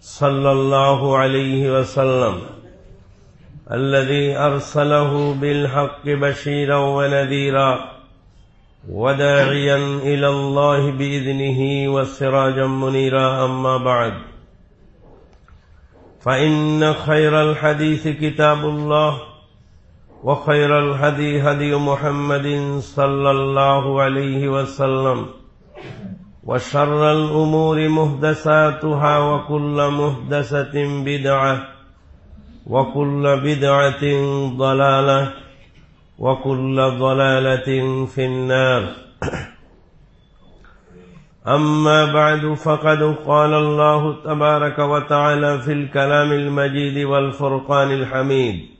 صلى الله عليه وسلم الذي أرسله بالحق بشيرا ونذيرا وداعيا إلى الله بإذنه وسراجا منيرا أما بعد فإن خير الحديث كتاب الله وخير الهدي هدي محمد صلى الله عليه وسلم. وشر الأمور مهدساتها وكل مهدسة بدعة وكل بدعة ضلالة وكل ضلالة في النار. أما بعد فقد قال الله تبارك وتعالى في الكلام المجيد والفرقان الحميد.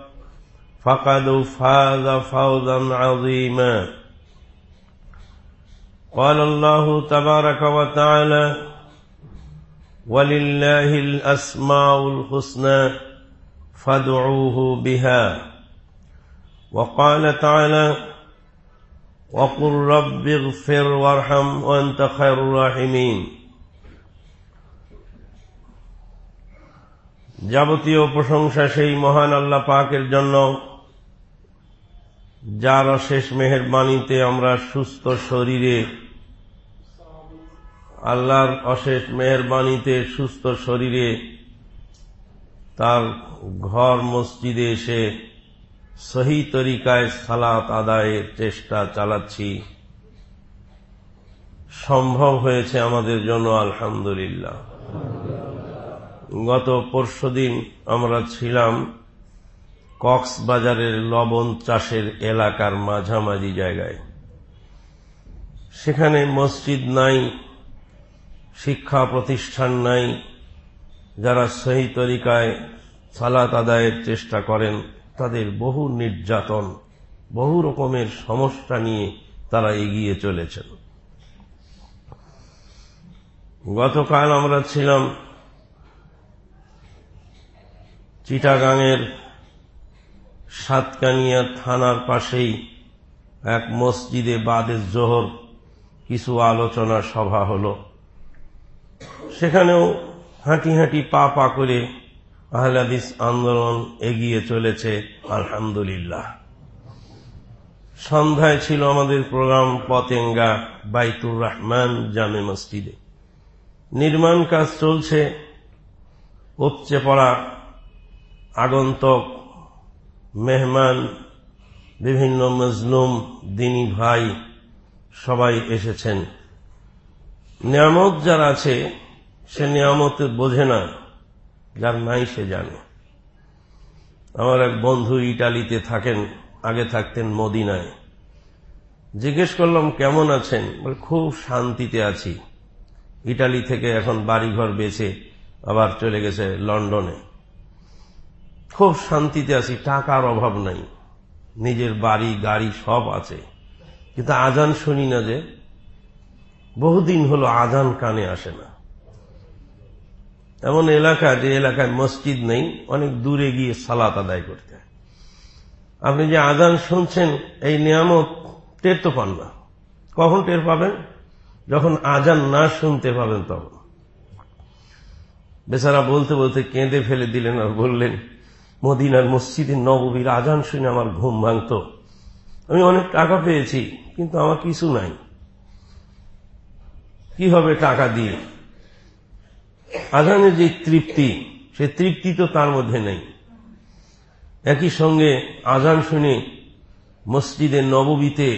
فقد فاز فوزا عظيما قال الله تبارك وتعالى ولله الأسماء الحسنى فادعوه بها وقال تعالى وقل رب اغفر وارحم وانت خير الراحمين যাবতীয় প্রশংসা সেই মহান আল্লাহ পাকের জন্য যার অশেষ মেহরবানিতে আমরা সুস্থ শরীরে, আল্লাহর অশেষ মেহরবানিতে সুস্থ শরীরে তার ঘর মসজিদে এসে সহি তরিকায় সালাত আদায়ের চেষ্টা চালাচ্ছি। সম্ভব হয়েছে আমাদের জন্য, আলহামদুলিল্লাহ। গত পরশুদিন আমরা ছিলাম কক্সবাজারের লবণ চাষের এলাকার মাঝামাঝি জায়গায়। সেখানে মসজিদ নাই, শিক্ষা প্রতিষ্ঠান নাই, যারা সহি তরিকায় সালাত আদায়ের চেষ্টা করেন, তাদের বহু নির্যাতন, বহু রকমের সমস্যা নিয়ে তারা এগিয়ে চলেছেন। গতকাল আমরা ছিলাম চিটাগাংয়ের সাতকানিয়া থানার পাশেই এক মসজিদে বাদের জোহর কিছু আলোচনা সভা হল। সেখানেও হাঁটি হাঁটি পা পা করে আহলাদিস আন্দোলন এগিয়ে চলেছে, আলহামদুলিল্লাহ। সন্ধ্যায় ছিল আমাদের প্রোগ্রাম পতেঙ্গা বাইতুর রহমান জামে মসজিদে। নির্মাণ কাজ চলছে, উপচে পড়া আগন্তক মেহমান, বিভিন্ন মজলুম, দিনী ভাই সবাই এসেছেন। নিয়ামত যার আছে, সে নিয়ামত বোঝে না, যার নাই সে জানে। আমার এক বন্ধু ইটালিতে থাকেন, আগে থাকতেন মদিনায়। জিজ্ঞেস করলাম, কেমন আছেন? খুব শান্তিতে আছি। ইটালি থেকে এখন বাড়িঘর বেছে আবার চলে গেছে লন্ডনে। খুব শান্তিতে আছি, টাকার অভাব নাই। নিজের বাড়ি, গাড়ি সব আছে। কিন্তু আজান শুনি না যে, বহুদিন হলো আজান কানে আসে না। এমন এলাকা যে এলাকায় মসজিদ নেই, অনেক দূরে গিয়ে সালাত আদায় করতে। আপনি যে আজান শুনছেন, এই নিয়ামত টের তো পান না। কখন টের পাবেন? যখন আজান না শুনতে পাবেন তখন। বেচারা বলতে বলতে কেঁদে ফেলে দিলেন আর বললেন মদিনার মসজিদের নববীর আজান শুনে আমার ঘুম ভাঙত। আমি অনেক টাকা পেয়েছি, কিন্তু আমার কিছু নাই। কি হবে টাকা দিয়ে? আজানের যে তৃপ্তি, সে তৃপ্তি তো তার মধ্যে নেই। একই সঙ্গে আজান শুনে মসজিদের নববীতে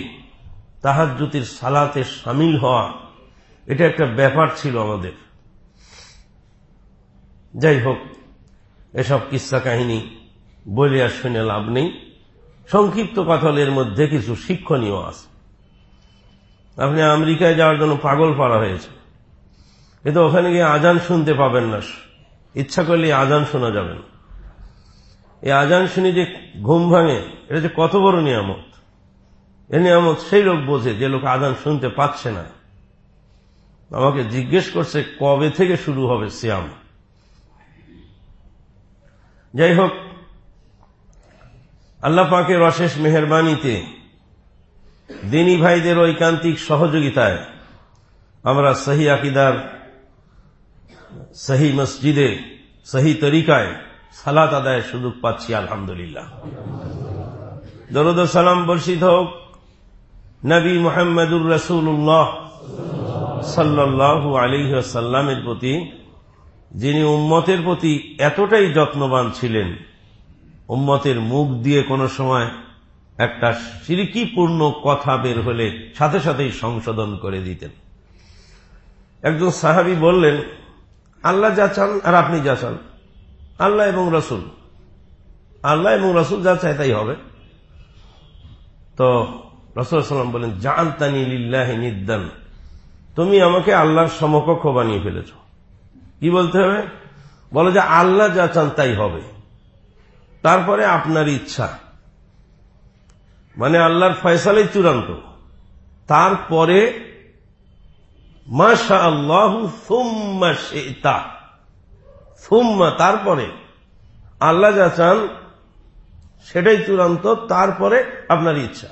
তাহাজ্যতির সালাতে সামিল হওয়া, এটা একটা ব্যাপার ছিল আমাদের। যাই হোক এসব কিস্সা কাহিনী বলে আর শুনে লাভ নেই। সংক্ষিপ্ত কথালের মধ্যে কিছু শিক্ষণীয় আছে। আপনি আমেরিকায় যাওয়ার জন্য পাগল পাড়া হয়েছে। কিন্তু ওখানে গিয়ে আজান শুনতে পাবেন না। ইচ্ছা করলে আজান শোনা যাবে না। এই আজান শুনে যে ঘুম ভাঙে, এটা যে কত বড় নিয়ামত। এ নিয়ামত সেই লোক বোঝে যে লোক আজান শুনতে পাচ্ছে না। আমাকে জিজ্ঞেস করছে, কবে থেকে শুরু হবে শ্যাম যাই হোক আল্লাহ পাকের অশেষ মেহরবানিতে দিনী ভাইদের ঐকান্তিক সহযোগিতায় আমরা সহি আকিদার, সহি মসজিদে, সহি তরিকায় সালাত আদায়ের সুযোগ পাচ্ছি, আলহামদুলিল্লাহ। দরদ সালাম বর্ষিত হোক নবী মোহাম্মদুর রসুল্লাহ সাল্লাহ আলী সাল্লামের প্রতি। যিনি উম্মতের প্রতি এতটাই যত্নবান ছিলেন, উম্মতের মুখ দিয়ে কোনো সময় একটা সিরিকিপূর্ণ কথা বের হলে সাথে সাথেই সংশোধন করে দিতেন। একজন সাহাবি বললেন, আল্লাহ যা চান আর আপনি যা চান, আল্লাহ এবং রসুল। আল্লাহ এবং রসুল যা চায় তাই হবে। তো রসুল সাল্লাম বলেন জান তানি লিল্লাহ নিদান তুমি আমাকে আল্লাহর সমকক্ষ বানিয়ে ফেলেছ। কি বলতে হবে? বলো যে আল্লাহ যা চান তাই হবে। তারপরে আপনার ইচ্ছা। মানে আল্লাহর ফয়সালাই চূড়ান্ত। তারপরে মাশা আল্লাহ সুম্মা শেতা। সুম্মা, তারপরে। আল্লাহ যা চান, সেটাই চূড়ান্ত, তারপরে আপনার ইচ্ছা।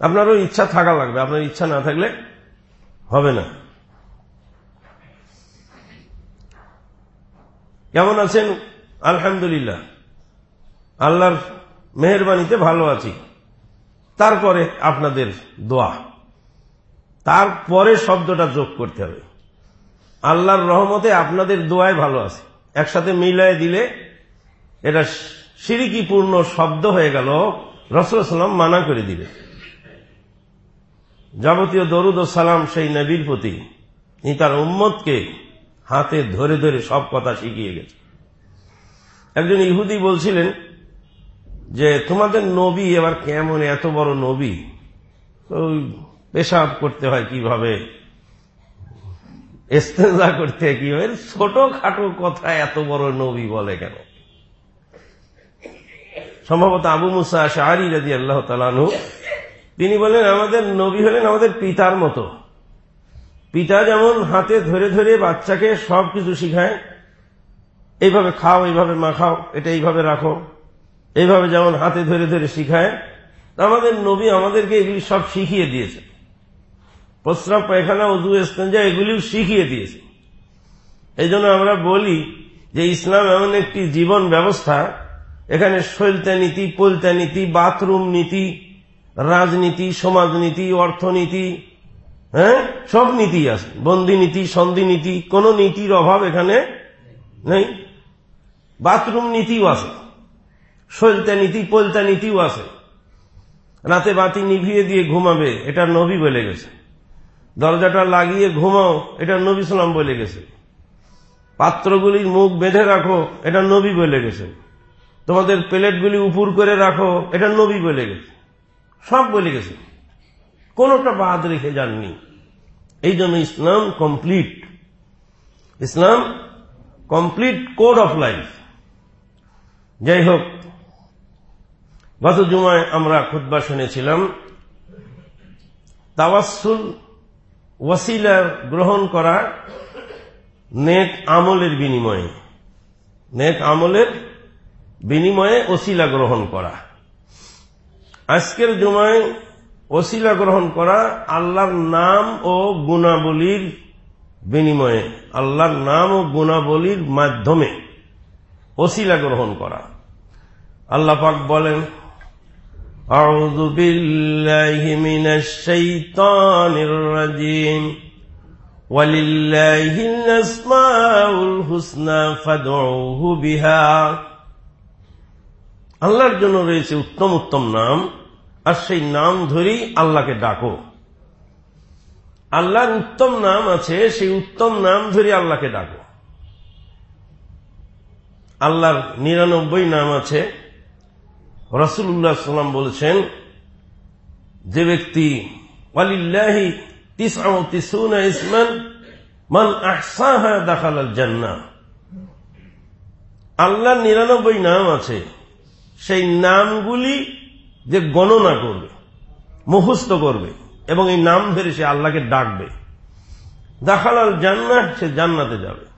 আপনারও ইচ্ছা থাকা লাগবে। আপনার ইচ্ছা না থাকলে হবে না। কেমন আছেন? আলহামদুলিল্লাহ। আল্লাহর মেহরবানিতে ভালো আছি। তারপরে আপনাদের দোয়া। তারপরে শব্দটা যোগ করতে হবে। আল্লাহর রহমতে আপনাদের দোয়ায় ভালো আছে। একসাথে মিলায় দিলে এটা সিরিকিপূর্ণ শব্দ হয়ে গেল। রসুলাম মানা করে দিবে। যাবতীয় দরুদ ও সালাম সেই নবীর প্রতি। তার উম্মতকে হাতে ধরে ধরে সব কথা শিখিয়ে গেছে। একজন ইহুদি বলছিলেন যে, তোমাদের নবী এবার কেমন? এত বড় নবী। পেশাব করতে হয় কীভাবে? এস্তেজা করতে হয় কীভাবে? ছোট খাটো কথা এত বড় নবী বলে কেন? সম্ভবত আবু মুসা শাহরি রাজি আল্লাহ তালানু তিনি বলেন আমাদের নবী হলেন আমাদের পিতার মতো। পিতা যেমন হাতে ধরে ধরে বাচ্চাকে সব কিছু শিখায়, এইভাবে খাও, এইভাবে মাখাও এটা এইভাবে রাখো, এইভাবে যেমন হাতে ধরে ধরে শিখায় আমাদের নবী আমাদেরকে এগুলি সব শিখিয়ে দিয়েছে। প্রস্রাব, পায়খানা, উজু এস্তেঞ্জা এগুলিও শিখিয়ে দিয়েছে। এই আমরা বলি যে ইসলাম এমন একটি জীবন ব্যবস্থা, এখানে শৈলতা নীতি, পলতা নীতি, বাথরুম নীতি, রাজনীতি, সমাজনীতি, অর্থনীতি হ্যাঁ? সব নীতি আছে। বন্দি নীতি, সন্ধি নীতি, কোন নীতির অভাব এখানে নেই। বাথরুম নীতিও আছে। শৈলতা নীতি, পলতা নীতিও আছে। রাতে বাতি নিভিয়ে দিয়ে ঘুমাবে, এটা নবী বলে গেছে। দরজাটা লাগিয়ে ঘুমাও, এটা নবী সালাম বলে গেছে। পাত্রগুলির মুখ বেঁধে রাখো, এটা নবী বলে গেছে। তোমাদের প্লেটগুলি উপর করে রাখো, এটা নবী বলে গেছে। সব বলে গেছে। কোনটা বাদ রেখে যাননি। এই জন্য Islam complete Islam complete code of life যাই হোক, গত জুমায় আমরা খুদ্া শুনেছিলাম তাওয়াসুল ওয়াসিলা গ্রহণ করা নেক আমলের বিনিময়ে, নেক আমলের বিনিময়ে ওসিলা গ্রহণ করা। আজকের জুমায় ওসিলা গ্রহণ করা আল্লাহর নাম ও গুণাবলীর বিনিময়ে আল্লাহর নাম ও গুণাবলীর মাধ্যমে ওসিলা গ্রহণ করা আল্লাহ পাক বলেন أعوذ بالله من الشيطان الرجيم ولله الأسماء الحسنى فادعوه بها আল্লাহর জন্য রয়েছে উত্তম উত্তম নাম আর সেই নাম ধরেই আল্লাহকে ডাকো। আল্লাহর উত্তম নাম আছে, সেই উত্তম নাম ধরে আল্লাহকে ডাকো। আল্লাহর নিরানব্বই নাম আছে। রসুল্লাহ সাল্লাম বলেছেন, যে ব্যক্তি, ওয়ালিল্লাহি ইসমান, মান আহসাহা জান্নাহ। আল্লাহর নিরানব্বই নাম আছে। সেই নামগুলি যে গণনা করবে, মুখস্থ করবে, এবং এই নাম ধরে সে আল্লাহকে ডাকবে। দাখালাল জান্নাত সে জান্নাতে যাবে।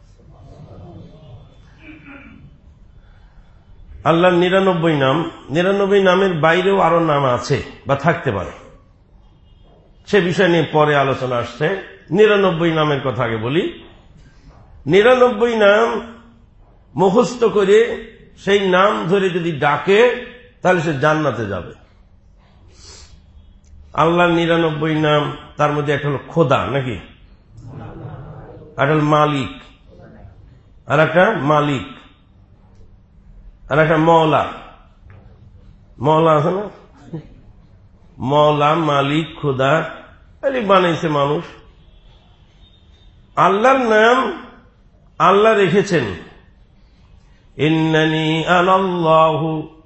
আল্লাহর নিরানব্বই নাম, নিরানব্বই নামের বাইরেও আরও নাম আছে বা থাকতে পারে। সে বিষয় নিয়ে পরে আলোচনা আসছে। নিরানব্বই নামের কথা আগে বলি। নিরানব্বই নাম মুখস্থ করে সেই নাম ধরে যদি ডাকে তাহলে সে জান্নাতে যাবে। আল্লাহর নিরানব্বই নাম, তার মধ্যে একটা হলো খোদা, নাকি? আর মালিক। আর একটা মালিক। আর একটা মওলা। মওলা আছে না? মওলা, মালিক, খোদা এলি বানাইছে মানুষ। আল্লাহর নাম আল্লাহ রেখেছেন। ইন্নানি আনাল্লাহু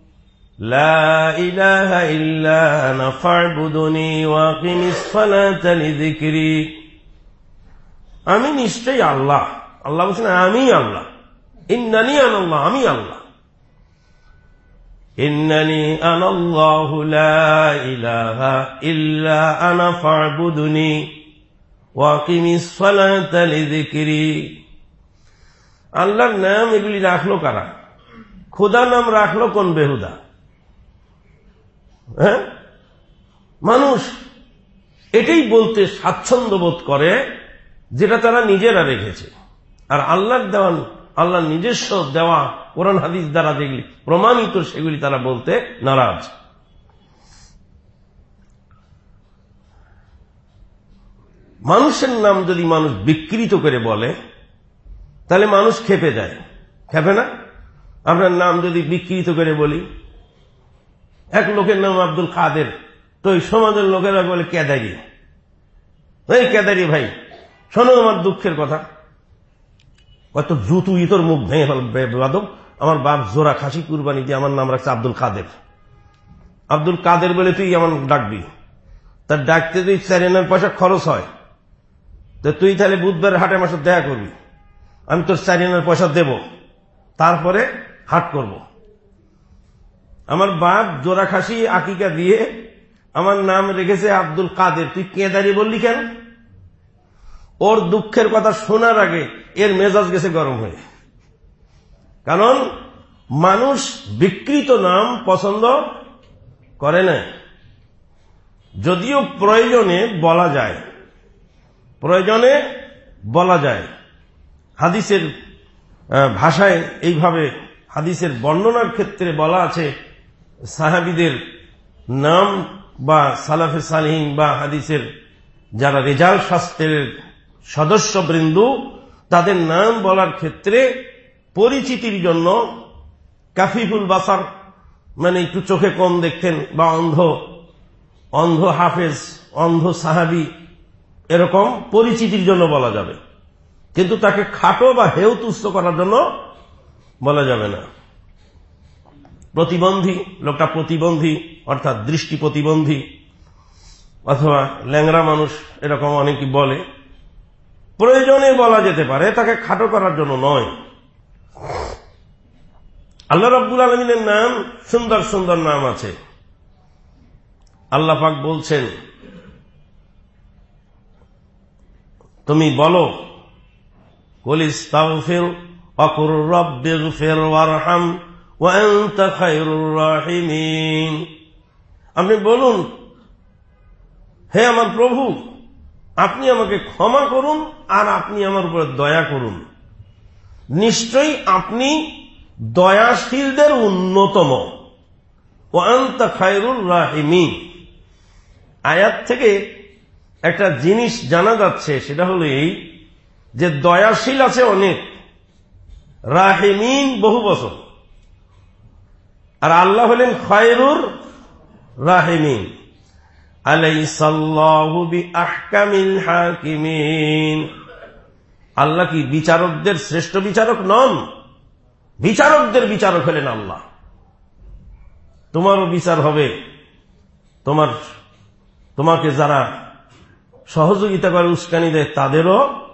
লা ইলাহা ইল্লা আনা ফা'বুদুনি ওয়া কিমিস সালাতা লিযিকরি আমি নিশ্চয়ই আল্লাহ আল্লাহ বলছেন আমি আল্লাহ ইন্নানি আনাল্লাহ আমি আল্লাহ إنني أنا الله لا إله إلا أنا فاعبدني وأقم الصلاة لذكري আল্লাহর নাম এগুলি রাখলো কারা খোদা নাম রাখলো কোন বেহুদা হ্যাঁ? মানুষ এটাই বলতে স্বাচ্ছন্দ্য বোধ করে যেটা তারা নিজেরা রেখেছে। আর আল্লাহর দেওয়ান আল্লাহ নিজস্ব দেওয়া কোরআন, হাদিস দ্বারা যেগুলি প্রমাণিত, সেগুলি তারা বলতে নারাজ। মানুষের নাম যদি মানুষ বিকৃত করে বলে, তাহলে মানুষ খেপে যায়। খেপে না? আপনার নাম যদি বিকৃত করে বলি এক লোকের নাম আব্দুল কাদের। তো এই সমাজের লোকেরা বলে, কেদারি। এই কেদারি ভাই, শোনো আমার দুঃখের কথা। কত জুতু ইতর মুখ ভেঙে বেদব আমার বাপ জোড়া খাসি কুরবানি দিয়ে আমার নাম রাখছে আব্দুল কাদের। আব্দুল কাদের বলে তুই আমার ডাকবি। তার ডাকতে তুই চারিনার পয়সা খরচ হয়, তো তুই তাহলে বুধবার হাটে মাসে দেখা করবি। আমি তোর চারিনার পয়সা দেব। তারপরে হাট করব। আমার বাপ জোড়া খাসি, আকিকা দিয়ে আমার নাম রেখেছে আব্দুল কাদের। তুই কেদারি বললি কেন? ওর দুঃখের কথা শোনার আগে এর মেজাজ গেছে গরম হয়ে। কারণ মানুষ বিকৃত নাম পছন্দ করে না। যদিও প্রয়োজনে বলা যায়। প্রয়োজনে বলা যায়। হাদিসের ভাষায় এইভাবে হাদিসের বর্ণনার ক্ষেত্রে বলা আছে সাহাবিদের নাম বা সালাফে সালহীন বা হাদিসের যারা রেজাল শাস্ত্রের সদস্যবৃন্দ, তাদের নাম বলার ক্ষেত্রে পরিচিতির জন্য কাফিফুল বাসার মানে একটু চোখে কম দেখতেন বা অন্ধ অন্ধ হাফেজ, অন্ধ সাহাবি, এরকম পরিচিতির জন্য বলা যাবে। কিন্তু তাকে খাটো বা হেউ তুচ্ছ করার জন্য বলা যাবে না। প্রতিবন্ধী, লোকটা প্রতিবন্ধী, অর্থাৎ দৃষ্টি প্রতিবন্ধী, অথবা ল্যাংরা মানুষ এরকম অনেকে বলে। প্রয়োজনে বলা যেতে পারে, তাকে খাটো করার জন্য নয়। আল্লাহ রব্বুল আলমিনের নাম, সুন্দর সুন্দর নাম আছে। আল্লাহ পাক বলছেন, তুমি বলো কলিস তাওফিল অকুর রব্বির ফের ওয়ারহাম। ওয়ান্তা রাহিমিন আপনি বলুন, হে আমার প্রভু, আপনি আমাকে ক্ষমা করুন আর আপনি আমার উপরে দয়া করুন। নিশ্চয়ই আপনি দয়াশীলদের অন্যতম ও আন্তা খায়রুল রাহিমিন আয়াত থেকে একটা জিনিস জানা যাচ্ছে, সেটা হলো এই যে দয়াশীল আছে অনেক। রাহেমিন বহু বছর। আর আল্লাহ হলেন খয়রুর রাহেমিন। আল্লাহ কি বিচারকদের শ্রেষ্ঠ বিচারক নন? বিচারকদের বিচারক হলেন আল্লাহ। তোমারও বিচার হবে। তোমার, তোমাকে যারা সহযোগিতা করে উস্কানি দেয়, তাদেরও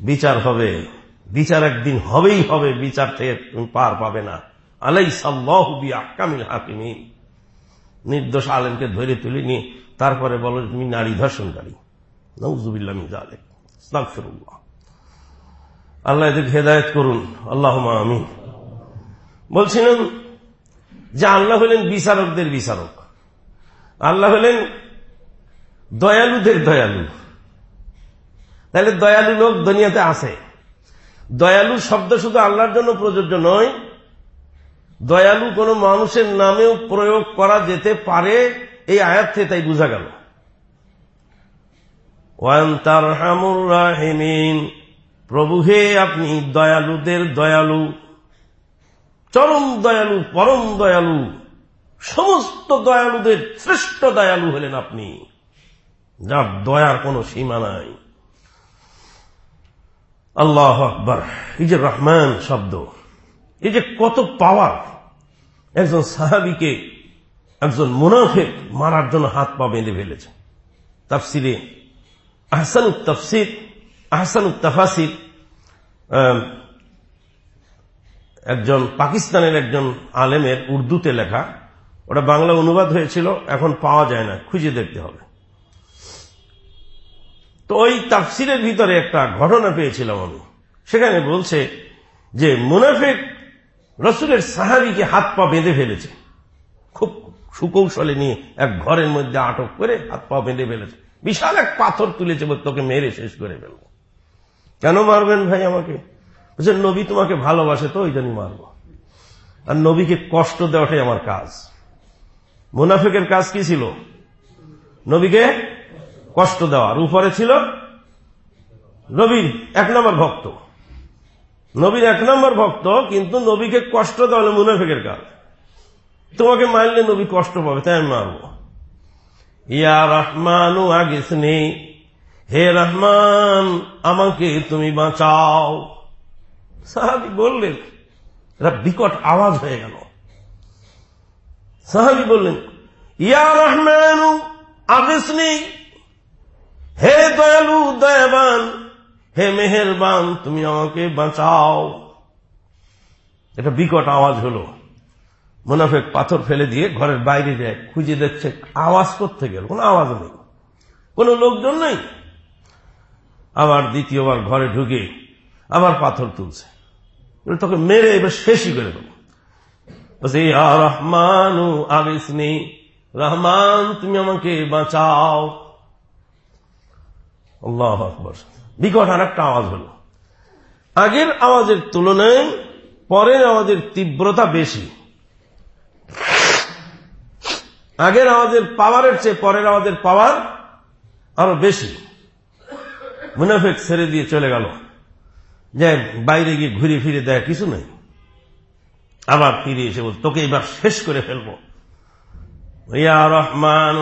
বিচার হবে। বিচার একদিন হবেই হবে। বিচার থেকে তুমি পার পাবে না। আলাই সাল্লাহবি আকামিল হাকিমি নির্দোষ আলেমকে ধরে তুলে নিয়ে তারপরে বলো তুমি নারী ধর্ষণকারী। নজুবিল্লা মিজালে আল্লাহ এদের হেদায়ত করুন। আল্লাহ আমি বলছিলেন যে আল্লাহ হলেন বিচারকদের বিচারক। আল্লাহ হলেন দয়ালুদের দয়ালু। তাহলে দয়ালু লোক দুনিয়াতে আছে। দয়ালু শব্দ শুধু আল্লাহর জন্য প্রযোজ্য নয় দয়ালু কোন মানুষের নামেও প্রয়োগ করা যেতে পারে, এই আয়াত থেকে তাই বোঝা গেল। প্রভু হে, আপনি দয়ালুদের দয়ালু, চরম দয়ালু, পরম দয়ালু, সমস্ত দয়ালুদের শ্রেষ্ঠ দয়ালু হলেন আপনি, যার দয়ার কোন সীমা নাই। আল্লাহ আকবর, এই যে রহমান শব্দ, এই যে কত পাওয়ার একজন সাহাবিকে একজন মুনাফেক মারার জন্য হাত পা বেঁধে ফেলেছে। তাফসিরে আহসান তফসির আহসান তাফাসির একজন পাকিস্তানের একজন আলেমের উর্দুতে লেখা। ওটা বাংলা অনুবাদ হয়েছিল, এখন পাওয়া যায় না, খুঁজে দেখতে হবে। তো ওই তাফসিরের ভিতরে একটা ঘটনা পেয়েছিলাম আমি। সেখানে বলছে যে মুনাফেক রসুলের সাহাবিকে হাত পা বেঁধে ফেলেছে। খুব সুকৌশলে নিয়ে এক ঘরের মধ্যে আটক করে হাত পা বেঁধে ফেলেছে। বিশাল এক পাথর তুলেছে তোকে মেরে শেষ করে ফেলব। কেন মারবেন ভাই আমাকে? বলছে, নবী তোমাকে ভালোবাসে তো ওই জন্যই মারব। আর নবীকে কষ্ট দেওয়াটাই আমার কাজ। মুনাফেকের কাজ কি ছিল? নবীকে কষ্ট দেওয়ার। উপরে ছিল নবীর এক নম্বর ভক্ত। নবীর এক নম্বর ভক্ত, কিন্তু নবীকে কষ্ট দেওয়া হলো মুনাফেকের কাজ তোমাকে মারলে নবী কষ্ট পাবে, তাই আমি মারব ইয়া রহমান হে রহমান, আমাকে তুমি বাঁচাও। সাহাবি বললেন বিকট আওয়াজ হয়ে গেল। সাহাবি বললেন, ইয়া রহমান আগেসনি, হে দয়ালু, দয়াবান হে মেহেরবান, তুমি আমাকে বাঁচাও। এটা বিকট আওয়াজ হলো। মুনাফেক পাথর ফেলে দিয়ে ঘরের বাইরে যায়, খুঁজে দেখছে, আওয়াজ করতে গেল। কোনো আওয়াজ নেই। কোন লোকজন নেই। আবার দ্বিতীয়বার ঘরে ঢুকে আবার পাথর তুলছে। তোকে মেরে এবার শেষই করে দেবো। রহমান আবিসনি রহমান, তুমি আমাকে বাঁচাও। আল্লাহ আকবর। বিকট আর একটা আওয়াজ হল। আগের আওয়াজের তুলনায় পরের আওয়াজের তীব্রতা বেশি। আগের আওয়াজের পাওয়ারের চেয়ে পরের আওয়াজের পাওয়ার আরও বেশি। মুনাফেক ছেড়ে দিয়ে চলে গেল। যে বাইরে গিয়ে ঘুরে ফিরে দেয় কিছু নেই। আবার ফিরে এসে বল তোকে এবার শেষ করে ফেলব। রহমান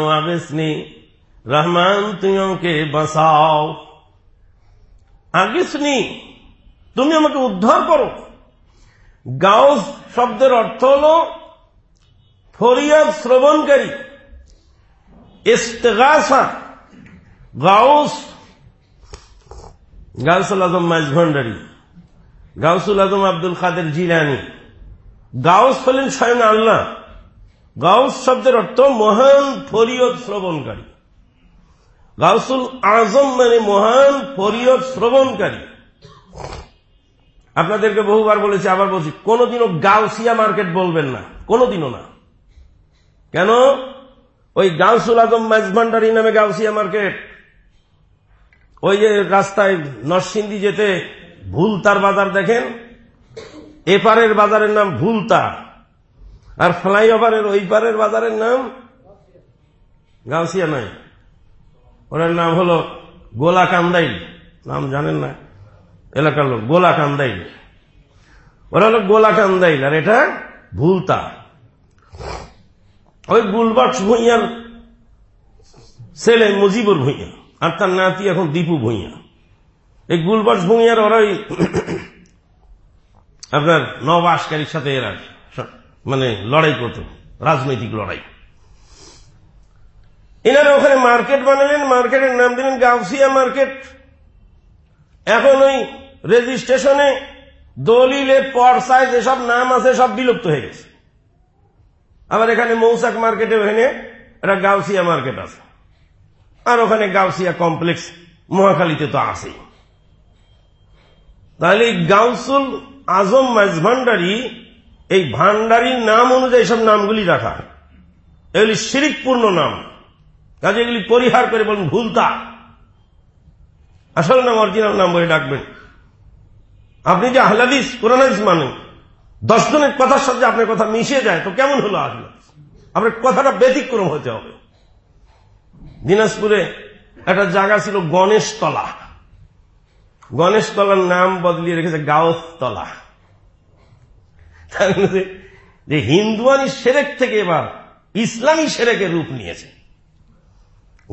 রহমান, তুমি আমাকে বাঁচাও। আগিসনি তুমি আমাকে উদ্ধার করো। গাউস শব্দের অর্থ হল ফরিয়াদ শ্রবণকারী। ইস্তেগাসা। গাউস গাউসুল আজম মাঝভণ্ডারী গাউসুল আজম আব্দুল খাদের জিলানি। গাউস হলেন স্বয়ং আল্লাহ। গাউস শব্দের অর্থ মহান ফরিয়দ শ্রবণকারী। গাউসুল আজম মানে মহান ফরিয়দ শ্রবণকারী। আপনাদেরকে বহুবার বলেছি, আবার বলছি, কোনদিনও গাউসিয়া মার্কেট বলবেন না। কোনদিনও না। কেন? ওই গাউসুল আজম মাঝভান্ডারি নামে গাউসিয়া মার্কেট। ওই যে রাস্তায় নরসিংদী যেতে ভুলতার বাজার দেখেন? এপারের বাজারের নাম ভুলতা। আর ফ্লাইওভারের ওই পারের বাজারের নাম গাউসিয়া নয়। ওনার নাম হলো গোলা কান্দাইল। নাম জানেন না? এলাকার লোক, গোলা কান্দাইল। ওরা হলো গোলা কান্দাইল, আর এটা ভুলতা। ওই গুলবাট ভুইয়ার ছেলে মুজিবুর ভুইয়া, আর তার নাতি এখন দীপু ভুইয়া। এই গুলবাস ভুইয়ার ওরাই আপনার নবাসকারীর সাথে এরা মানে লড়াই করত, রাজনৈতিক লড়াই। এনারা ওখানে মার্কেট বানালেন, মার্কেটের নাম দিলেন গাউসিয়া মার্কেট। এখন ওই রেজিস্ট্রেশনে দলিলে পরসায় যেসব নাম আছে, সব বিলুপ্ত হয়ে গেছে। আবার এখানে মৌসাক মার্কেটে ওখানে একটা গাউসিয়া মার্কেট আছে। আর ওখানে গাউসিয়া কমপ্লেক্স মহাখালীতে তো আছেই। তাহলে গাউসুল আজম মাঝ ভান্ডারি, এই ভান্ডারির নাম অনুযায়ী সব নামগুলি রাখা এগুলি শিরিকপূর্ণ নাম। কাজে এগুলি পরিহার করে বলুন ভুলতা আসল নাম অরিজিনাল নাম বলে ডাকবেন। আপনি যে আহলাদিস কোরআনাদিস মানেন, দশ জনের কথার সাথে আপনার কথা মিশে যায়, তো কেমন হলো আহলাদিস আপনার কথাটা ব্যতিক্রম হতে হবে। দিনাজপুরে একটা জায়গা ছিল গণেশতলা। গণেশতলার নাম বদলিয়ে রেখেছে গাওতলা। যে হিন্দুয়ানি সেরেক থেকে এবার ইসলামী সেরেকের রূপ নিয়েছে।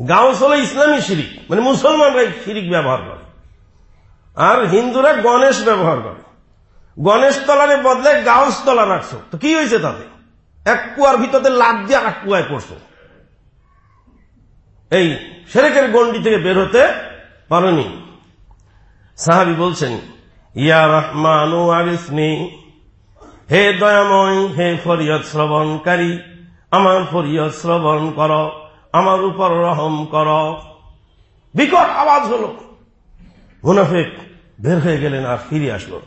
গাউস হলো ইসলামী শিরিক মানে মুসলমানরা শিরিক ব্যবহার করে। আর হিন্দুরা গণেশ ব্যবহার করে। গণেশ তলারে বদলে গাউস তলা রাখছো। তো কি হয়েছে তাতে? এক কুয়ার ভিতরে লাভ দিয়ে এক কুয়ায় পড়ছো। এই সেরেকের গন্ডি থেকে বের হতে পারনি। সাহাবি বলছেন, ইয়া রহমান হে দয়াময়, হে ফরিয়দ শ্রবণকারী, আমার ফরিয়দ শ্রবণ কর। আমার উপর রহম কর। বিকট আওয়াজ হল। মুনাফেক বের হয়ে গেলেন আর ফিরে আসলো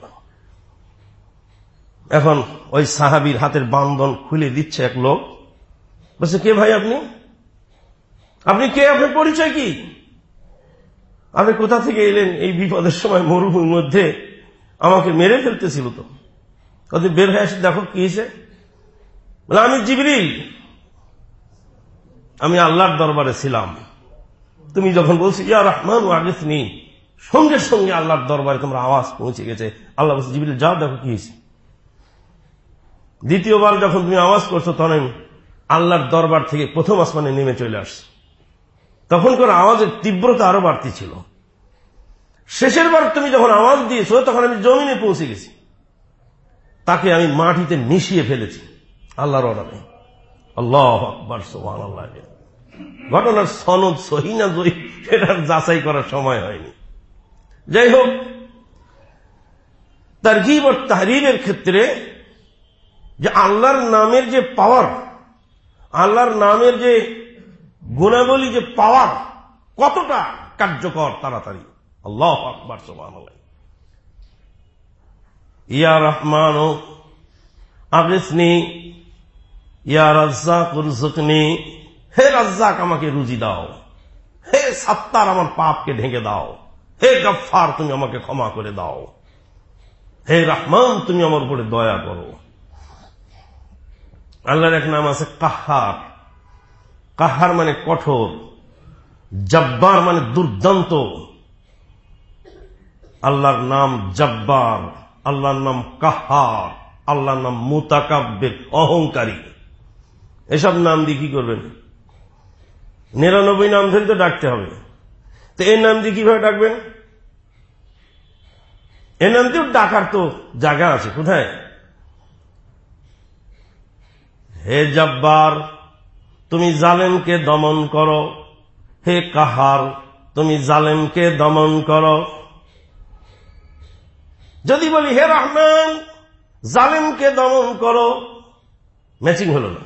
এখন ওই সাহাবির হাতের বান্ধন খুলে দিচ্ছে এক লোক। বলছে, কে ভাই আপনি? আপনি কে? আপনার পরিচয় কি? আপনি কোথা থেকে এলেন? এই বিপদের সময় মরুভূমির মধ্যে আমাকে মেরে ফেলতেছিল তো। বের হয়ে আসে, দেখো কি হয়েছে? বলে, আমি জিবরিল। আমি আল্লাহর দরবারে ছিলাম। তুমি যখন বলছি, ইয়া রহমান আগেসনি সঙ্গে সঙ্গে আল্লাহর দরবারে তোমার আওয়াজ পৌঁছে গেছে। আল্লাহ বলছে, জিবরিল, যাও দেখো কি হয়েছে। দ্বিতীয়বার যখন তুমি আওয়াজ করছ, তখন আমি আল্লাহর দরবার থেকে প্রথম আসমানে নেমে চলে আসছি। তখনকার আওয়াজের তীব্রতা আরও বাড়তি ছিল। শেষের বার তুমি যখন আওয়াজ দিয়েছ, তখন আমি জমিনে পৌঁছে গেছি। তাকে আমি মাটিতে মিশিয়ে ফেলেছি, আল্লাহর অর্ডারে আল্লাহ আকবর সোহান আল্লাহ ঘটনার সনদ সহি না জয়ী সেটার যাচাই করার সময় হয়নি। যাই হোক, তারগিব ও তাহরিরের ক্ষেত্রে যে আল্লাহর নামের যে পাওয়ার আল্লাহর নামের যে গুণাবলী যে পাওয়ার কতটা কার্যকর তাড়াতাড়ি। আল্লাহ আকবর সোমান ইয়া রহমান আগেসনি ইয়া রাজ্জাক রুজকনি হে রাজ্জাক, আমাকে রুজি দাও। হে সাত্তার, আমার পাপকে ঢেকে দাও। হে গফার তুমি আমাকে ক্ষমা করে দাও। হে রহমান, তুমি আমার উপরে দয়া করো। আল্লাহর এক নাম আছে কাহার। কাহার মানে কঠোর, জব্বার মানে দুর্দান্ত। আল্লাহর নাম জব্বার, আল্লাহর নাম কাহার, আল্লাহর নাম মুতাকাব্যের অহংকারী। এসব নাম দিয়ে কি করবেন? নিরানব্বই নাম ধরে তো ডাকতে হবে। তো এর নাম দিয়ে কীভাবে ডাকবেন? এর নাম দিয়েও ডাকার তো জায়গা আছে, কোথায়? হে জব্বার, তুমি জালেমকে দমন করো। হে কাহার, তুমি জালেমকে দমন করো। যদি বলি, হে রহমান, জালেমকে দমন করো ম্যাচিং হল না।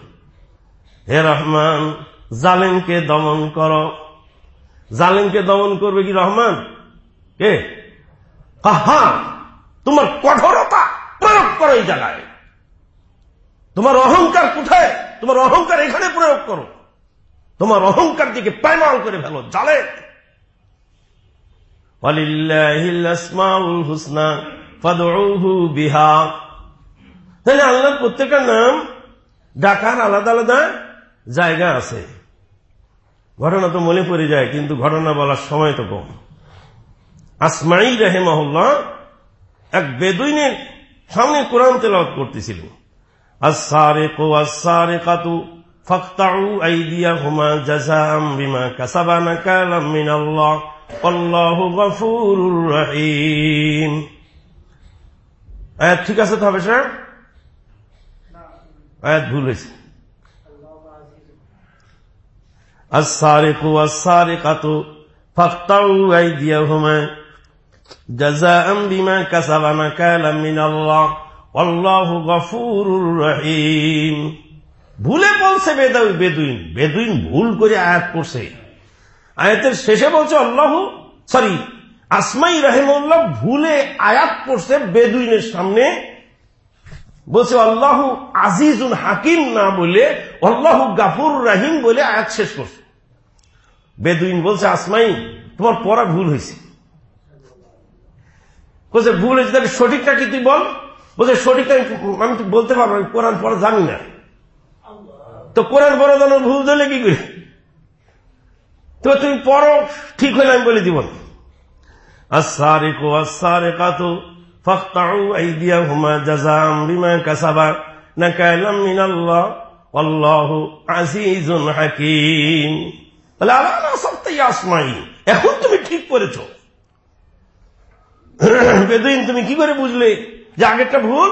হে রহমান জালেমকে দমন করো। জালেমকে দমন করবে কি রহমান? কে? কাহার তোমার কঠোরতা প্রয়োগ করো এই জায়গায়। তোমার অহংকার কোথায়? তোমার অহংকার এখানে প্রয়োগ করো। তোমার অহংকার দিকে পায়মাল করে ফেলো, জালে। আল্লাহর প্রত্যেকটা নাম ডাকার আলাদা আলাদা জায়গা আছে। ঘটনা তো মনে পড়ে যায়, কিন্তু ঘটনা বলার সময় তো কম। আসমাই রাহেমাহুল্লাহ এক বেদুইনের সামনে কোরআন তেলাওয়াত করতেছিলেন। আসারে কো আসারে কাতু বিমা ঠিক আছে তো হবে, স্যার? ভুল হয়েছে। السارق والسارقة فاقطعوا أيديهما جزاء بما كسب نكالا من الله والله غفور رحيم ভুলে বলছে বেদুইন বেদুইন বেদুইন ভুল করে আয়াত করছে আয়াতের শেষে বলছে আল্লাহ সরি আসমাই রাহিমুল্লাহ ভুলে আয়াত করছে বেদুইনের সামনে বলছে আল্লাহ আজিজুল হাকিম না বলে আল্লাহ গাফুর রাহিম বলে আয়াত শেষ করছে বেদুইন বলছে আসমাই তোমার পড়া ভুল হয়েছে। বলছে, ভুল হয়েছে, তাহলে সঠিকটা কি তুই বল? বলছে, সঠিকটা আমি তো বলতে পারব আমি কোরআন পড়া জানি না। তো কোরআন পড়া জানো ভুল ধরলে কি করে? তো তুমি পড়ো, ঠিক হলে আমি বলে দিব। আসারে হাকিম। এখন তুমি ঠিক করেছ। বেদুইন, তুমি কি করে বুঝলে যে আগেরটা ভুল?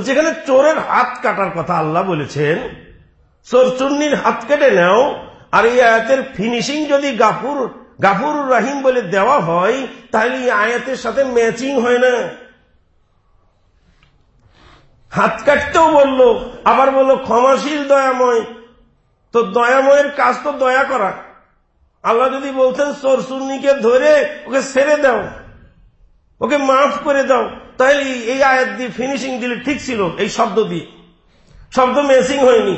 যেখানে চোরের হাত কাটার কথা আল্লাহ বলেছেন। চোর চুন্নির হাত কেটে নাও, আর এই আয়াতের ফিনিশিং যদি গাফুর গাফুর রাহিম বলে দেওয়া হয়, তাহলে এই আয়াতের সাথে ম্যাচিং হয় না। হাত কাটতেও বলল, আবার বলল, ক্ষমাশীল, দয়াময়। তো দয়াময়ের কাজ তো দয়া করা। আল্লাহ যদি বলতেন, চোর সুন্নিকে ধরে ওকে ছেড়ে দাও, ওকে মাফ করে দাও। তাহলে এই আয়াত দিয়ে ফিনিশিং দিলে ঠিক ছিল, এই শব্দ দিয়ে। শব্দ মেসিং হয়নি।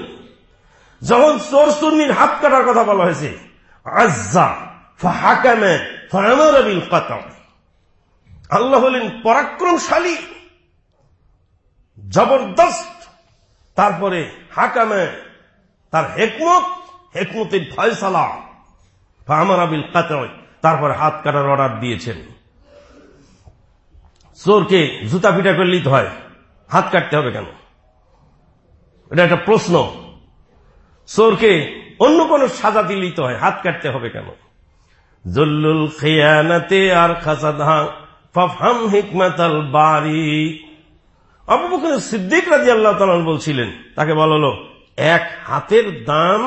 যখন চোর সুন্নির হাত কাটার কথা বলা হয়েছে, আজ্জা আল্লাহ হলেন পরাক্রমশালী, জবরদস্ত। তারপরে হাকামে তার হেকমত, হেকমতের ফয়সালা। আমার আবিল কাতয় তারপর হাত কাটার অর্ডার দিয়েছেন। চোরকে জুতা পিটা করে নিতে হয়। হাত কাটতে হবে কেন? এটা একটা প্রশ্ন। চোরকে অন্য কোন সাজা দিলিতে হয়, হাত কাটতে হবে কেন? জল্লুল খেয়ানাতে আর খাসাদা ফাফহাম হিকমাতাল বাড়ি বকর সিদ্দিক রাজি আল্লাহ বলছিলেন, তাকে বলল এক হাতের দাম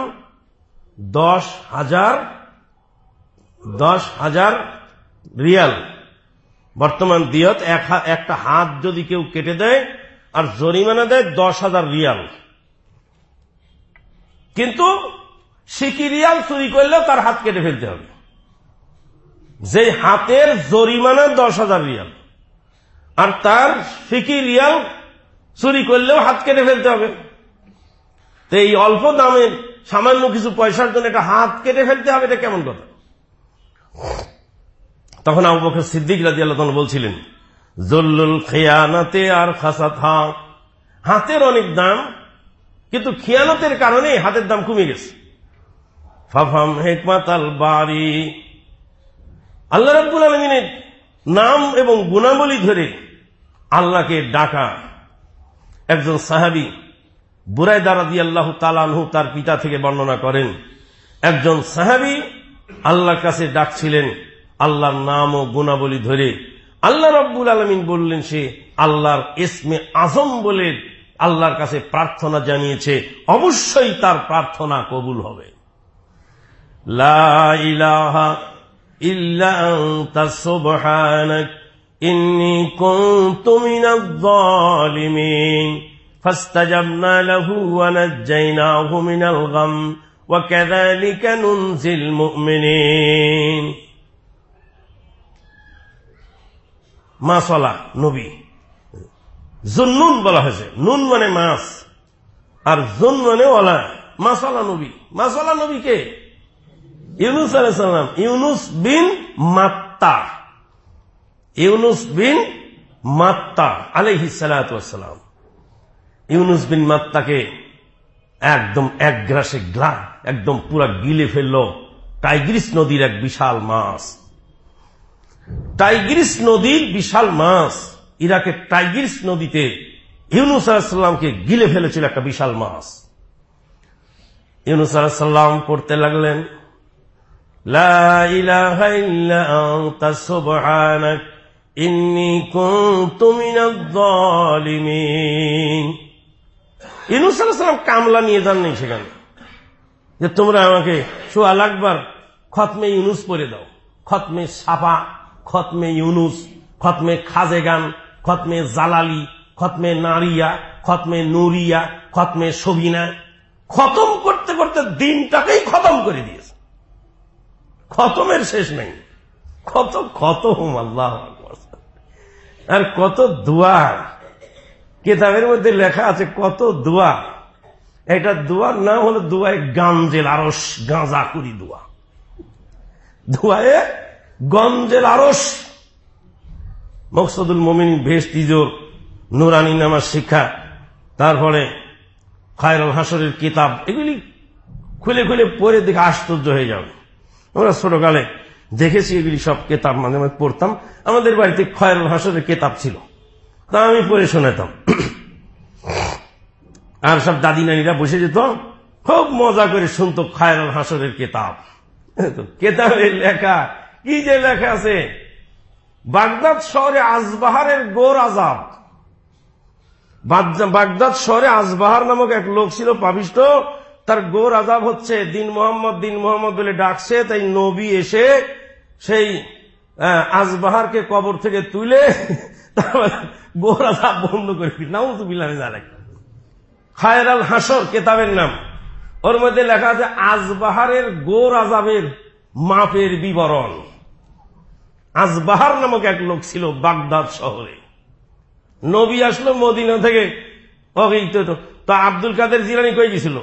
দশ হাজার দশ হাজার রিয়াল। বর্তমান দিয়ত একটা হাত যদি কেউ কেটে দেয় আর জরিমানা দেয় দশ হাজার রিয়াল। কিন্তু সিকি রিয়াল চুরি করলেও তার হাত কেটে ফেলতে হবে। যে হাতের জরিমানা দশ হাজার রিয়াল, আর তার ফিকি রিয়াল চুরি করলেও হাত কেটে ফেলতে হবে। তো এই অল্প দামের সামান্য কিছু পয়সার জন্য একটা হাত কেটে ফেলতে হবে, এটা কেমন কথা? তখন আবু বকর সিদ্দিক রাজি আল্লাহ বলছিলেন, জল্লুল খেয়ানাতে আর খাসা হাত হাতের অনেক দাম, কিন্তু খেয়ানতের কারণে হাতের দাম কমে গেছে। ফাফাম হেকমাত বাড়ি আল্লাহ রাব্বুল আলমিনের নাম এবং গুণাবলী ধরে আল্লাহকে ডাকা একজন সাহাবি বুরাই দারাদি আল্লাহ তালানহু তার পিতা থেকে বর্ণনা করেন, একজন সাহাবি আল্লাহর কাছে ডাকছিলেন, আল্লাহর নাম ও গুণাবলী ধরে, আল্লাহ রব্বুল আলমিন বললেন, সে আল্লাহর ইসমে আজম বলে আল্লাহর কাছে প্রার্থনা জানিয়েছে, অবশ্যই তার প্রার্থনা কবুল হবে। فاستجبنا له ونجيناه من الغم وكذلك ننزي المؤمنين মাসলা নবী জুন্নুন বলা হয়েছে নুন মানে মাছ আর জুন মানে ওলা মাসালা নবী মাসওয়ালা নবীকে ইউনুস আলাইসাল্লাম ইউনুস বিন মাত্তা ইউনুস বিন মাত্তা আলহি সালাম ইউনুস বিন মাত্তাকে একদম এক গ্রাসে গ্লা, একদম পুরা গিলে ফেলল টাইগ্রিস নদীর এক বিশাল মাছ। টাইগ্রিস নদীর বিশাল মাছ, ইরাকের টাইগ্রিস নদীতে ইউনুস আলাহিসাল্লামকে গিলে ফেলেছিল একটা বিশাল মাছ। ইউনুস আলাহিসাল্লাম পড়তে লাগলেন ইন্নী কুনতু মিনাজ ইউনুস আলাহিসাল্লাম কামলা নিয়ে যান নেই সেখানে। যে তোমরা আমাকে সোয়া লাখবার খতমে ইউনুস পরে দাও, খতমে সাপা খতমে ইউনুস, খতমে খাজেগান, খতমে জালালি, খতমে নারিয়া, খতমে নুরিয়া, খতমে সবিনা। খতম করতে করতে দিনটাকেই খতম করে দিয়েছে। খতমের শেষ নেই। কত খতম আল্লাহ আর কত দোয়া। কেতাবের মধ্যে লেখা আছে কত দোয়া। এটা দোয়ার নাম হলো দোয়ায় গাঞ্জেল আরস গাঁজা করি দোয়া। দোয়ায় গঞ্জেল আরস মকসদুল মমিন ভেস তিজোর নুরানি নামার শিক্ষা। তারপরে খায়রুল হাসরের কিতাব, এগুলি খুলে খুলে পড়ে দেখে আশ্চর্য হয়ে যাবে। আমরা ছোটকালে দেখেছি এগুলি সব কেতাব, মাঝে মাঝে পড়তাম। আমাদের বাড়িতে খয়রুল হাসরের কেতাব ছিল। তা আমি পড়ে শোনাতাম। আর সব দাদি নানিরা বসে যেত, খুব মজা করে শুনতো খায়রুল হাসরের কেতাব। কেতাবের লেখা, কি যে লেখা আছে? বাগদাদ শহরে আজবাহারের গোর আজাব বাগদাদ শহরে আজবাহার নামক এক লোক ছিল পাবিষ্ট তার গোর আজাব হচ্ছে, দিন মোহাম্মদ দিন মোহাম্মদ বলে ডাকছে, তাই নবী এসে সেই আজবাহারকে কবর থেকে তুলে গোর আজাব বন্ধ করে নাউজুবিল্লাহ জানে খায়রাল হাসর কেতাবের নাম। ওর মধ্যে লেখা আছে, আজবাহারের গোর আজাবের মাপের বিবরণ। আজবাহার নামক এক লোক ছিল বাগদাদ শহরে। নবী আসলো মদিনা থেকে। তো আব্দুল কাদের জিলানি কই গেছিল?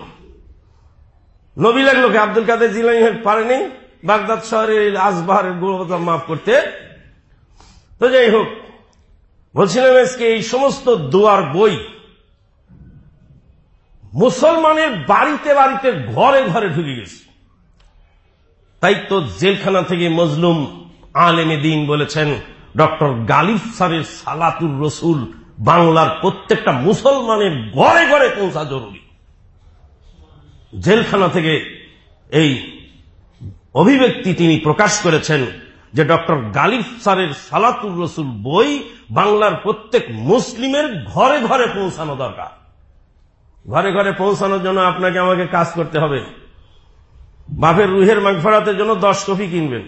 নবী লাগল আব্দুল কাদের জিলানি পারেনি? বাগদাদ শহরে আজবাহারের গোরবাজার মাফ করতে। তো যাই হোক, বলছিলাম আজকে এই সমস্ত দোয়ার বই মুসলমানের বাড়িতে বাড়িতে ঘরে ঘরে ঢুকে গেছে। তাই তো জেলখানা থেকে মজলুম আলেমে দিন বলেছেন, ডক্টর গালিফ সারের সালাতুর রসুল বাংলার প্রত্যেকটা মুসলমানের ঘরে ঘরে পৌঁছা জরুরি। জেলখানা থেকে এই অভিব্যক্তি তিনি প্রকাশ করেছেন যে ডক্টর গালিফ সারের সালাতুর রসুল বই বাংলার প্রত্যেক মুসলিমের ঘরে ঘরে পৌঁছানো দরকার। ঘরে ঘরে পৌঁছানোর জন্য আপনাকে আমাকে কাজ করতে হবে। বাপের রুহের মাগফারাতের জন্য দশ কপি কিনবেন।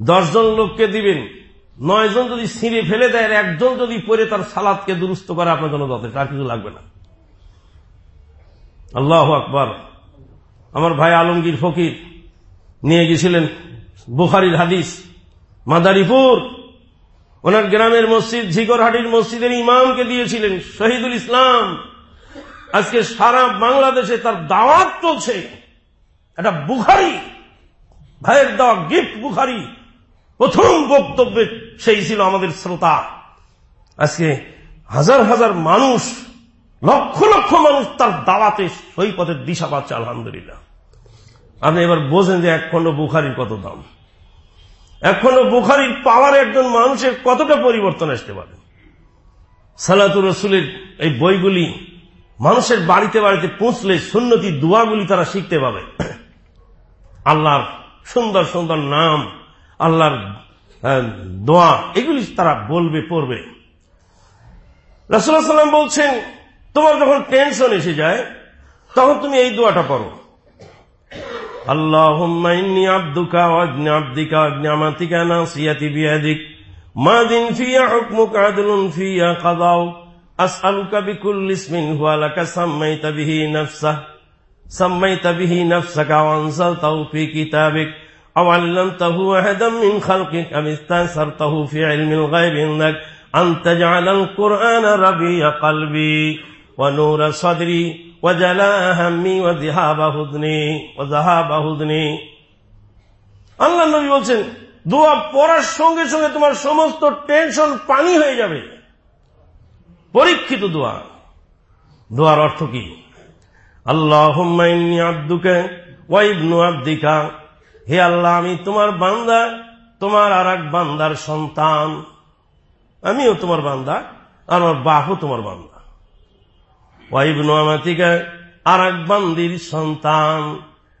দশজন লোককে দিবেন। নয়জন যদি ছিঁড়ে ফেলে দেয় একজন যদি পরে তার সালাদকে দুরুস্ত করে আপনার জন্য যথেষ্ট, আর কিছু লাগবে না। আল্লাহ আকবর। আমার ভাই আলমগীর ফকির নিয়ে গেছিলেন বুখারির হাদিস, মাদারীপুর। ওনার গ্রামের মসজিদ, ঝিকরহাটির মসজিদের ইমামকে দিয়েছিলেন, শহীদুল ইসলাম। আজকে সারা বাংলাদেশে তার দাওয়াত চলছে। এটা বুখারি, ভাইয়ের দেওয়া গিফট বুখারি। প্রথম বক্তব্যে সেই ছিল আমাদের শ্রোতা। আজকে হাজার হাজার মানুষ, লক্ষ লক্ষ মানুষ তার দাওয়াতে সই পথের দিশা পাচ্ছে, আলহামদুলিল্লাহ। আপনি এবার বোঝেন যে এক খণ্ড বুখারির কত দাম। এক খণ্ড বুখারির পাওয়ার একজন মানুষের কতটা পরিবর্তন আসতে পারে। সালাতুর রসুলের এই বইগুলি মানুষের বাড়িতে বাড়িতে পৌঁছলে সুন্নতি দোয়াগুলি তারা শিখতে পাবে। আল্লাহর সুন্দর সুন্দর নাম, আল্লাহর দোয়া, এগুলি তারা বলবে, পড়বে। রাসুল্লাহ সাল্লাম বলছেন, তোমার যখন টেনশন এসে যায়, তখন তুমি এই দোয়াটা পড়ো। আল্লাহ أسألك بكل اسم هو لك سميت به نفسه سميت به نفسك وأنزلته في كتابك أو علمته أحدا من خلقك أم استنصرته في علم الغيب إنك أن تجعل القرآن ربيع قلبي ونور صدري ওয়াজালা হাম্মি ওয়াজিহাবা হুদনি ওয়াজাহাবা হুদনি আল্লাহ নবী বলছেন দোয়া পড়ার সঙ্গে সঙ্গে তোমার সমস্ত টেনশন পানি হয়ে যাবে পরীক্ষিত দোয়া। দোয়ার অর্থ কি? আল্লাহ আব্দুকে ওয়াইবনু আব্দিকা। হে আল্লাহ, আমি তোমার বান্দা, তোমার আর এক বান্দার সন্তান। আমিও তোমার বান্দা, আর আমার বাপও তোমার বান্দা। ওয়াইবনু আমাতিকা আর এক বান্দির সন্তান।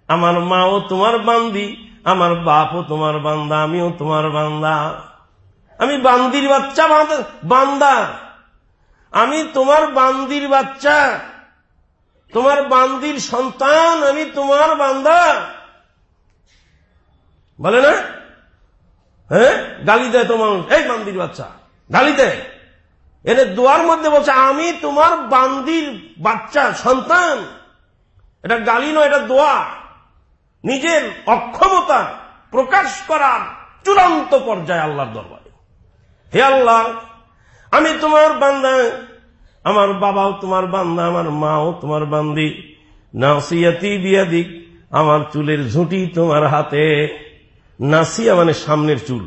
আমার মাও তোমার বান্দি, আমার বাপও তোমার বান্দা, আমিও তোমার বান্দা। আমি বান্দির বাচ্চা বান্দা। আমি তোমার বান্দির বাচ্চা। তোমার বান্দির সন্তান, আমি তোমার বান্দা। বলে না? হ্যাঁ? গালি দেয় তোমার। এই বান্দির বাচ্চা, গালি দেয় এনে দোয়ার মধ্যে বলছে, আমি তোমার বান্দির বাচ্চা, সন্তান। এটা গালি নয়, এটা দোয়া। নিজের অক্ষমতা প্রকাশ করার চূড়ান্ত পর্যায়ে আল্লাহর দরবারে। হে আল্লাহ আমি তোমার বান্দা, আমার বাবাও তোমার বান্দা, আমার মাও তোমার বান্দি। নাসিয়াতি বিয়াদিক, আমার চুলের ঝুঁটি তোমার হাতে। নাসিয়া মানে সামনের চুল।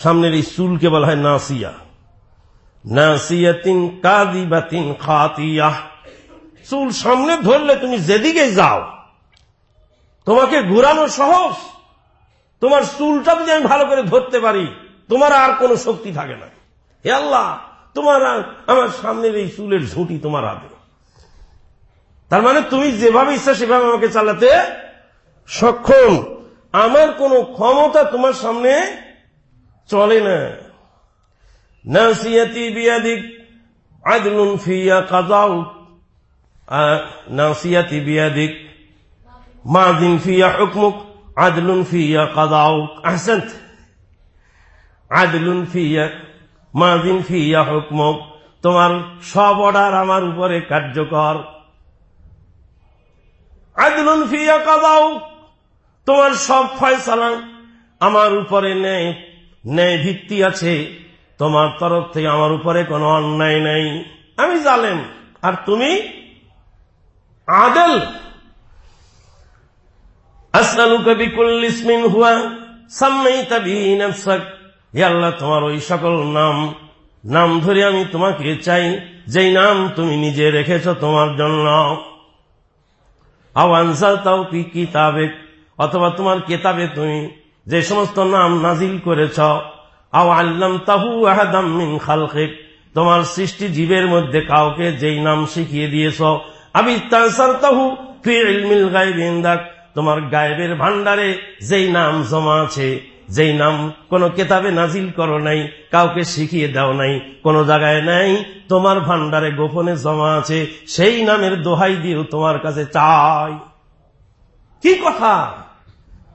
সামনের এই চুলকে বলা হয় নাসিয়া। নাসিয়াতিন কাদিবাতিন খাতিয়া। চুল সামনে ধরলে তুমি যেদিকে যাও, তোমাকে ঘুরানো সহজ। তোমার চুলটা যদি আমি ভালো করে ধরতে পারি, তোমার আর কোনো শক্তি থাকে না। হে আল্লাহ, তোমার আমার সামনের এই চুলের ঝুঁটি তোমার হাতে। তার মানে তুমি যেভাবে ইচ্ছা সেভাবে আমাকে চালাতে সক্ষম। আমার কোনো ক্ষমতা তোমার সামনে চলে না। আদলুন ফিয়া কাজাউ নাসিয়াতি আদলুন ফিয়া মাদিন ফিয়া হুকমুক। তোমার সব অর্ডার আমার উপরে কার্যকর। আদলুন ফিয়া কাদাউ। তোমার সব ফয়সালা আমার উপরে নেই। ন্যায় ভিত্তি আছে। তোমার তরফ থেকে আমার উপরে কোনো অন্যায় নেই। আমি জালেম। আর তুমি? আদল। আসআলুকা বিকুল্লি ইসমিন হুয়া। সাম্মাইতা বিহি নাফসাক। হে আল্লাহ, তোমার ওই সকল নাম নাম ধরে আমি তোমাকে চাই, যেই নাম তুমি নিজে রেখেছ তোমার জন্য। তাও কি কিতাবে অথবা তোমার কেতাবে তুমি যে সমস্ত নাম নাজিল করেছ আও আল্লাম তাহু আহাদাম মিন খালকে তোমার সৃষ্টি জীবের মধ্যে কাউকে যেই নাম শিখিয়ে দিয়েছ। আমি তানসার তাহু গায়বিন্দাক তোমার গায়েবের ভান্ডারে যেই নাম জমা আছে। যেই নাম কোন কেতাবে নাজিল করো নাই, কাউকে শিখিয়ে দাও নাই, কোন জায়গায় নাই, তোমার ভান্ডারে গোপনে জমা আছে, সেই নামের দোহাই দিয়েও তোমার কাছে চাই। কি কথা?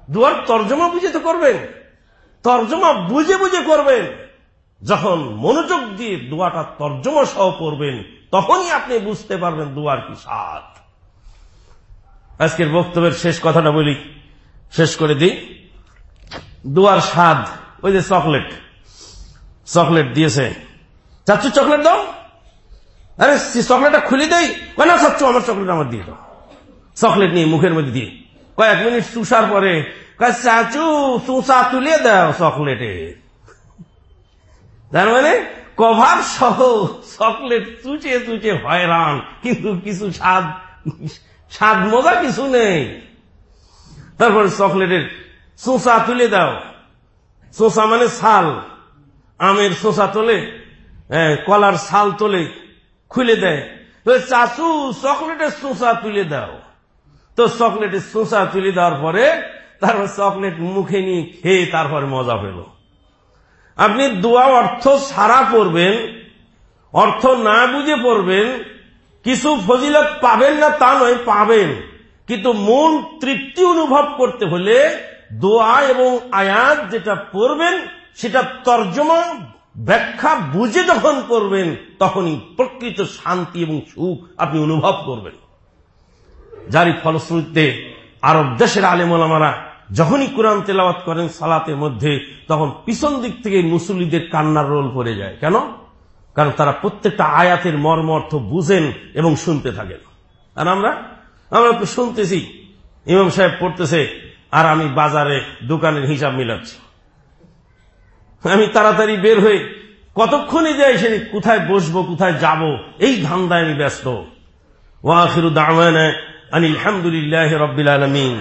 দুয়ার তর্জমা বুঝে তো করবেন। তর্জমা বুঝে বুঝে করবেন। যখন মনোযোগ দিয়ে দোয়াটা তর্জমা সহ করবেন তখনই আপনি বুঝতে পারবেন দুয়ার কি স্বাদ আজকের বক্তব্যের শেষ কথাটা বলি, শেষ করে দিই। দুয়ার স্বাদ, ওই যে চকলেট। চকলেট দিয়েছে। চাচ্ছু চকলেট দাও? আরে চকলেটটা খুলে দেই। না, চাচ্ছু, আমার চকলেট আমার দিয়ে দাও। চকলেট নিয়ে মুখের মধ্যে দিয়ে। কয়েক মিনিট চুষার পরে চাচু, চুষা তুলে দাও চকলেটে। তার মানে কভার সহ চকলেট চুচে চুচে হয়রান, কিন্তু কিছু স্বাদ স্বাদ মজা কিছু নেই। তারপরে চকলেটের চোষা তুলে দাও। চোষা মানে ছাল আমের চোষা তোলে কলার ছাল তোলে, খুলে দেয়। চাচু, চকলেটের চোষা তুলে দাও। তো চকলেটের চোষা তুলে দেওয়ার পরে তারপর চকলেট মুখে নিয়ে খেয়ে তারপরে মজা পেল। আপনি দোয়া অর্থ সারা পড়বেন, অর্থ না বুঝে পড়বেন, কিছু ফজিলত পাবেন না তা নয়, পাবেন। কিন্তু মন তৃপ্তি অনুভব করতে হলে দোয়া এবং আয়াত যেটা পড়বেন, সেটা তর্জমা, ব্যাখ্যা বুঝে যখন করবেন তখনই প্রকৃত শান্তি এবং সুখ আপনি অনুভব করবেন। যারই ফলশ্রুতিতে আরব দেশের আলেমারা যখনই কোরআন তেলাওয়াত করেন সালাতের মধ্যে, তখন পিছন দিক থেকে মুসল্লিদের কান্নার রোল পড়ে যায়। কেন? কারণ তারা প্রত্যেকটা আয়াতের মর্ম অর্থ বুঝেন এবং শুনতে থাকেন। আর আমরা আমরা শুনতেছি। ইমাম সাহেব পড়তেছে আর আমি বাজারে দোকানের হিসাব মিলাচ্ছি। আমি তাড়াতাড়ি বের হয়ে কতক্ষণে যাই সে কোথায় বসবো, কোথায় যাব, এই ধান্দায় আমি ব্যস্ত। ওয়াখিরু দাওয়ানা আনিল হামদুলিল্লাহ রব্বিল আলমিন।